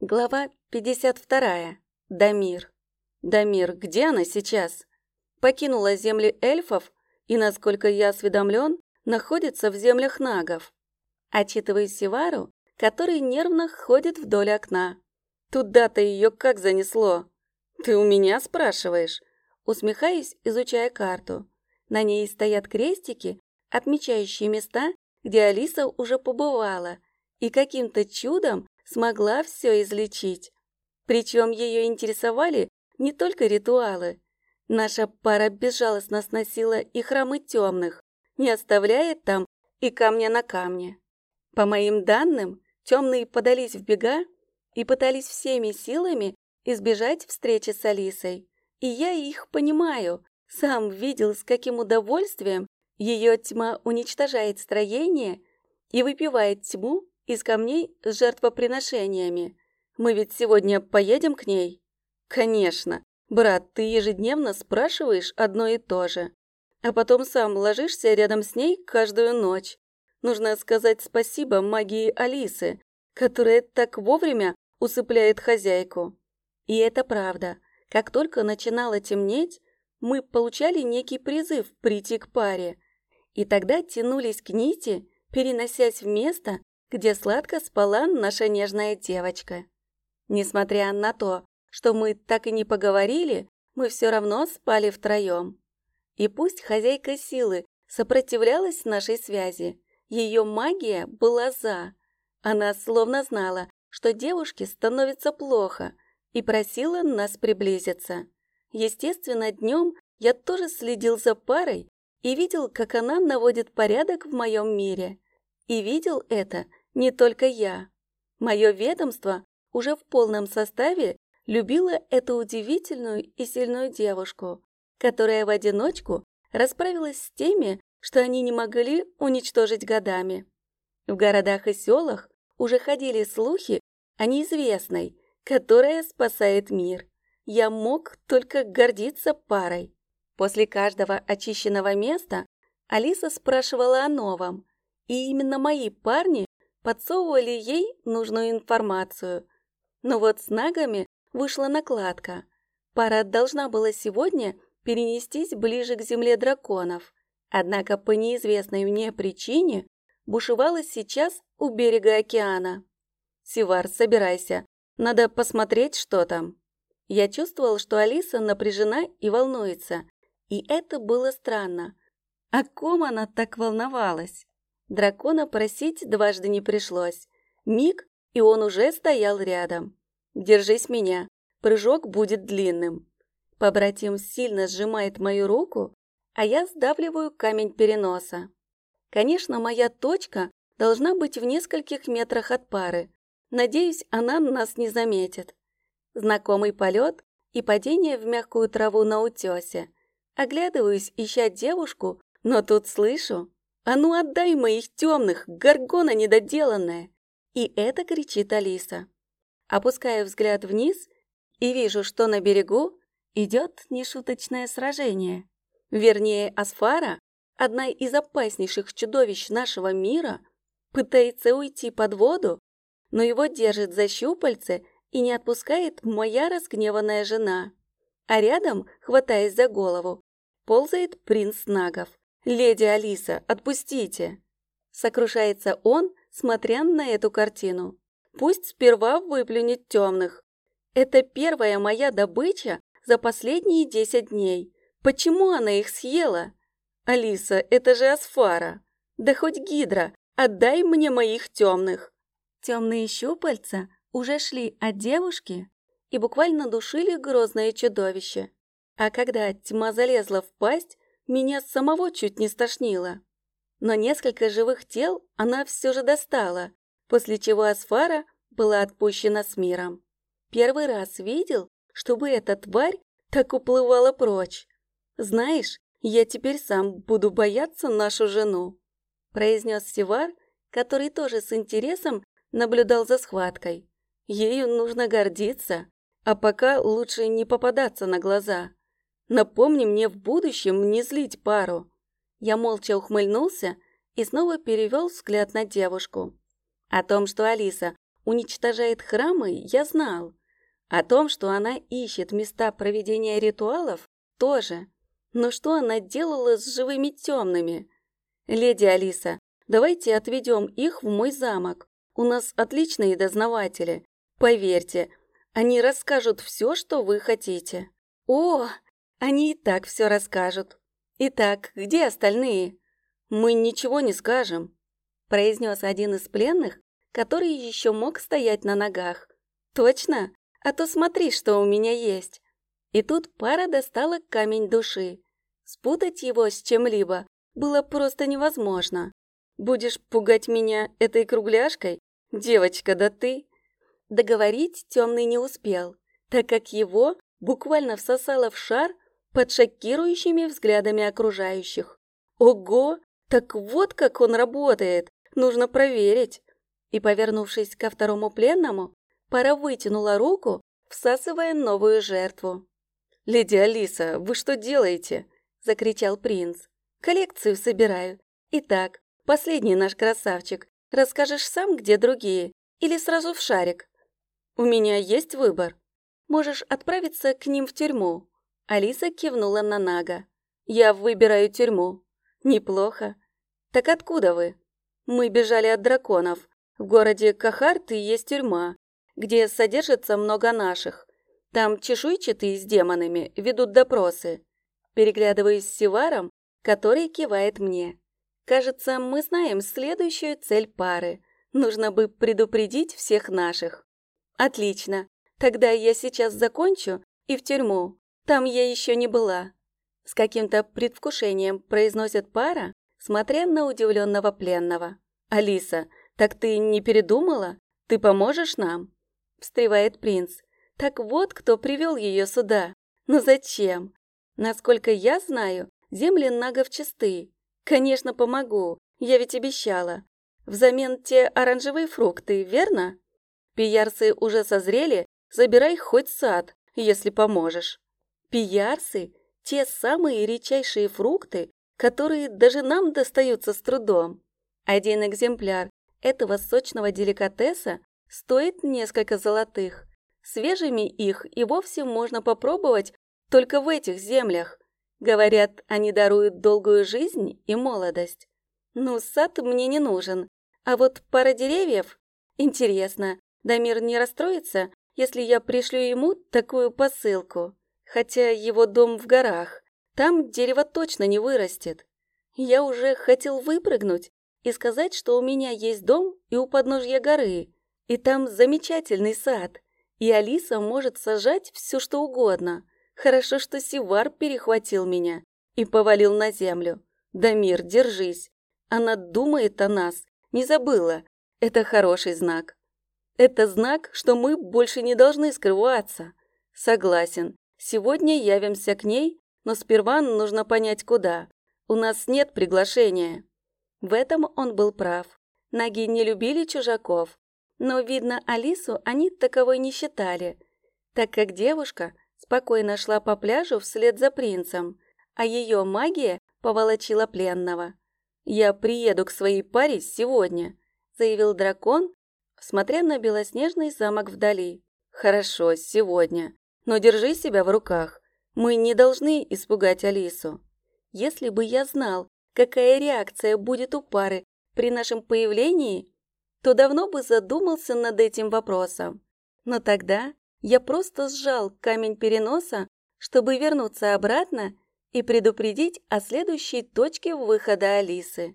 Глава 52. Дамир. Дамир, где она сейчас? Покинула земли эльфов и, насколько я осведомлен, находится в землях нагов. Отчитываю Сивару, который нервно ходит вдоль окна. Туда-то ее как занесло? Ты у меня спрашиваешь? Усмехаюсь, изучая карту. На ней стоят крестики, отмечающие места, где Алиса уже побывала, и каким-то чудом смогла все излечить. Причем ее интересовали не только ритуалы. Наша пара безжалостно сносила и храмы темных, не оставляя там и камня на камне. По моим данным, темные подались в бега и пытались всеми силами избежать встречи с Алисой. И я их понимаю, сам видел, с каким удовольствием ее тьма уничтожает строение и выпивает тьму из камней с жертвоприношениями. Мы ведь сегодня поедем к ней? Конечно. Брат, ты ежедневно спрашиваешь одно и то же. А потом сам ложишься рядом с ней каждую ночь. Нужно сказать спасибо магии Алисы, которая так вовремя усыпляет хозяйку. И это правда. Как только начинало темнеть, мы получали некий призыв прийти к паре. И тогда тянулись к нити, переносясь в место, где сладко спала наша нежная девочка. Несмотря на то, что мы так и не поговорили, мы все равно спали втроем. И пусть хозяйка силы сопротивлялась нашей связи, ее магия была за. Она словно знала, что девушке становится плохо, и просила нас приблизиться. Естественно, днем я тоже следил за парой и видел, как она наводит порядок в моем мире. И видел это не только я. Мое ведомство уже в полном составе любило эту удивительную и сильную девушку, которая в одиночку расправилась с теми, что они не могли уничтожить годами. В городах и селах уже ходили слухи о неизвестной, которая спасает мир. Я мог только гордиться парой. После каждого очищенного места Алиса спрашивала о новом, и именно мои парни подсовывали ей нужную информацию. Но вот с нагами вышла накладка. Пара должна была сегодня перенестись ближе к земле драконов. Однако по неизвестной мне причине бушевала сейчас у берега океана. «Сивар, собирайся. Надо посмотреть, что там». Я чувствовал, что Алиса напряжена и волнуется. И это было странно. О ком она так волновалась? Дракона просить дважды не пришлось. Миг, и он уже стоял рядом. «Держись меня. Прыжок будет длинным». Побратим сильно сжимает мою руку, а я сдавливаю камень переноса. Конечно, моя точка должна быть в нескольких метрах от пары. Надеюсь, она нас не заметит. Знакомый полет и падение в мягкую траву на утесе. Оглядываюсь, ища девушку, но тут слышу «А ну отдай моих темных, горгона недоделанная!» И это кричит Алиса. Опускаю взгляд вниз и вижу, что на берегу идет нешуточное сражение. Вернее, Асфара, одна из опаснейших чудовищ нашего мира, пытается уйти под воду, но его держит за щупальце и не отпускает моя разгневанная жена. А рядом, хватаясь за голову, ползает принц Нагов. «Леди Алиса, отпустите!» Сокрушается он, смотря на эту картину. Пусть сперва выплюнет темных. Это первая моя добыча за последние десять дней. Почему она их съела? Алиса, это же Асфара. Да хоть Гидра, отдай мне моих темных. Темные щупальца уже шли от девушки и буквально душили грозное чудовище. А когда тьма залезла в пасть, меня самого чуть не стошнило. Но несколько живых тел она все же достала, после чего Асфара была отпущена с миром. Первый раз видел, чтобы эта тварь так уплывала прочь. Знаешь, я теперь сам буду бояться нашу жену, произнес Сивар, который тоже с интересом наблюдал за схваткой. Ею нужно гордиться, а пока лучше не попадаться на глаза. Напомни мне в будущем не злить пару». Я молча ухмыльнулся и снова перевел взгляд на девушку. О том, что Алиса уничтожает храмы, я знал. О том, что она ищет места проведения ритуалов, тоже. Но что она делала с живыми темными? Леди Алиса, давайте отведем их в мой замок. У нас отличные дознаватели. Поверьте, они расскажут все, что вы хотите. О, они и так все расскажут. Итак, где остальные? Мы ничего не скажем, произнес один из пленных, который еще мог стоять на ногах. Точно? А то смотри, что у меня есть. И тут пара достала камень души. Спутать его с чем-либо было просто невозможно. Будешь пугать меня этой кругляшкой? Девочка, да ты... Договорить темный не успел, так как его буквально всосало в шар под шокирующими взглядами окружающих. Ого, так вот как он работает, нужно проверить. И, повернувшись ко второму пленному, пара вытянула руку, всасывая новую жертву. «Леди Алиса, вы что делаете?» – закричал принц. «Коллекцию собираю. Итак, последний наш красавчик. Расскажешь сам, где другие? Или сразу в шарик?» «У меня есть выбор. Можешь отправиться к ним в тюрьму». Алиса кивнула на Нага. «Я выбираю тюрьму». «Неплохо. Так откуда вы?» «Мы бежали от драконов. В городе Кахарты есть тюрьма, где содержится много наших. Там чешуйчатые с демонами ведут допросы. Переглядываюсь с Сиваром, который кивает мне. Кажется, мы знаем следующую цель пары. Нужно бы предупредить всех наших. Отлично. Тогда я сейчас закончу и в тюрьму. Там я еще не была. С каким-то предвкушением произносит пара, смотря на удивленного пленного. «Алиса, так ты не передумала? Ты поможешь нам?» Встревает принц. Так вот, кто привел ее сюда. Но зачем? Насколько я знаю, земли нагов чисты. Конечно, помогу. Я ведь обещала. Взамен те оранжевые фрукты, верно? Пиярсы уже созрели, забирай хоть сад, если поможешь. Пиярсы – те самые редчайшие фрукты, которые даже нам достаются с трудом. Один экземпляр этого сочного деликатеса стоит несколько золотых. Свежими их и вовсе можно попробовать только в этих землях. Говорят, они даруют долгую жизнь и молодость. Ну, сад мне не нужен. А вот пара деревьев... Интересно, Дамир не расстроится, если я пришлю ему такую посылку? Хотя его дом в горах. Там дерево точно не вырастет. Я уже хотел выпрыгнуть и сказать, что у меня есть дом и у подножья горы, и там замечательный сад и Алиса может сажать все, что угодно. Хорошо, что Сивар перехватил меня и повалил на землю. Дамир, держись. Она думает о нас, не забыла. Это хороший знак. Это знак, что мы больше не должны скрываться. Согласен. Сегодня явимся к ней, но сперва нужно понять, куда. У нас нет приглашения. В этом он был прав. Наги не любили чужаков, но, видно, Алису они таковой не считали, так как девушка спокойно шла по пляжу вслед за принцем, а ее магия поволочила пленного. «Я приеду к своей паре сегодня», — заявил дракон, смотря на белоснежный замок вдали. «Хорошо, сегодня. Но держи себя в руках. Мы не должны испугать Алису. Если бы я знал, какая реакция будет у пары при нашем появлении, то давно бы задумался над этим вопросом. Но тогда я просто сжал камень переноса, чтобы вернуться обратно и предупредить о следующей точке выхода Алисы.